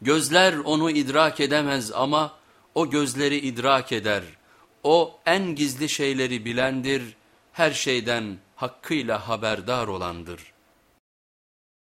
Gözler onu idrak edemez ama o gözleri idrak eder. O en gizli şeyleri bilendir, her şeyden hakkıyla haberdar olandır.''